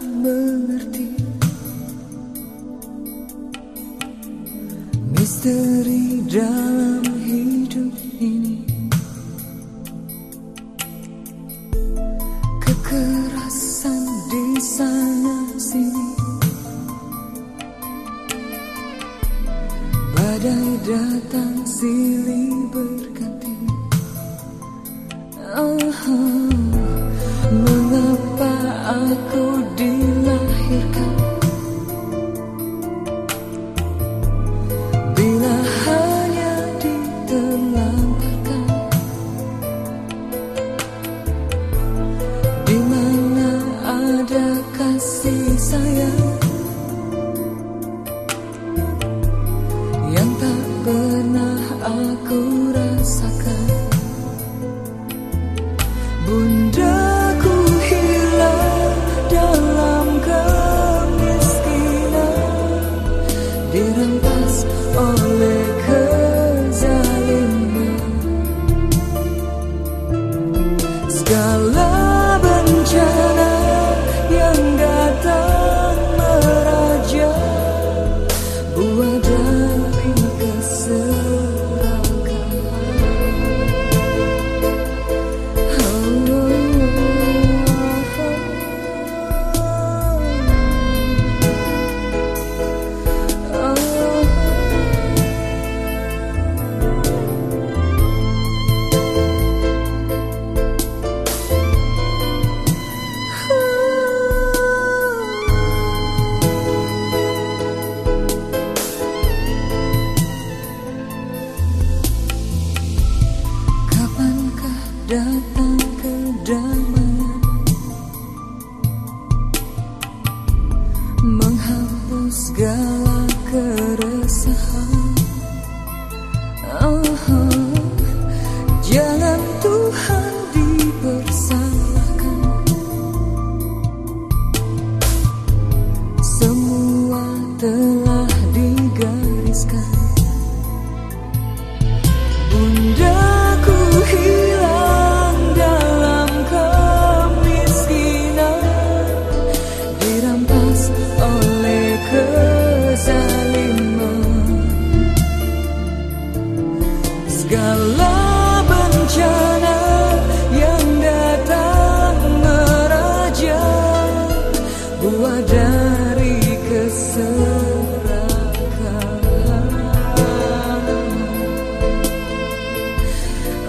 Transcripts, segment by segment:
mengerti Misteri dalam hidup ini Kekerasan di sana sini Badai datang silih berganti oh. Mengapa aku dilahirkan datang kedamaian Menghapus segala keresahan Segala bencana yang datang meraja Buah dari keserakahan.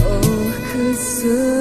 Oh keserakahan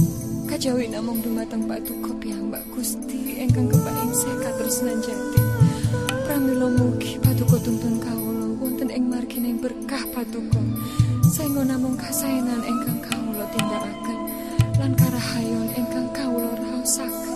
kajawi namung dumateng paduka piyambak Gusti ingkang kepaing sekat tresnan jati pramila mugi paduka tuntun kawula wonten ing margining berkah paduka saengga namung kasaenan ingkang kawula tindakaken lan karahayon ingkang kawula raosaken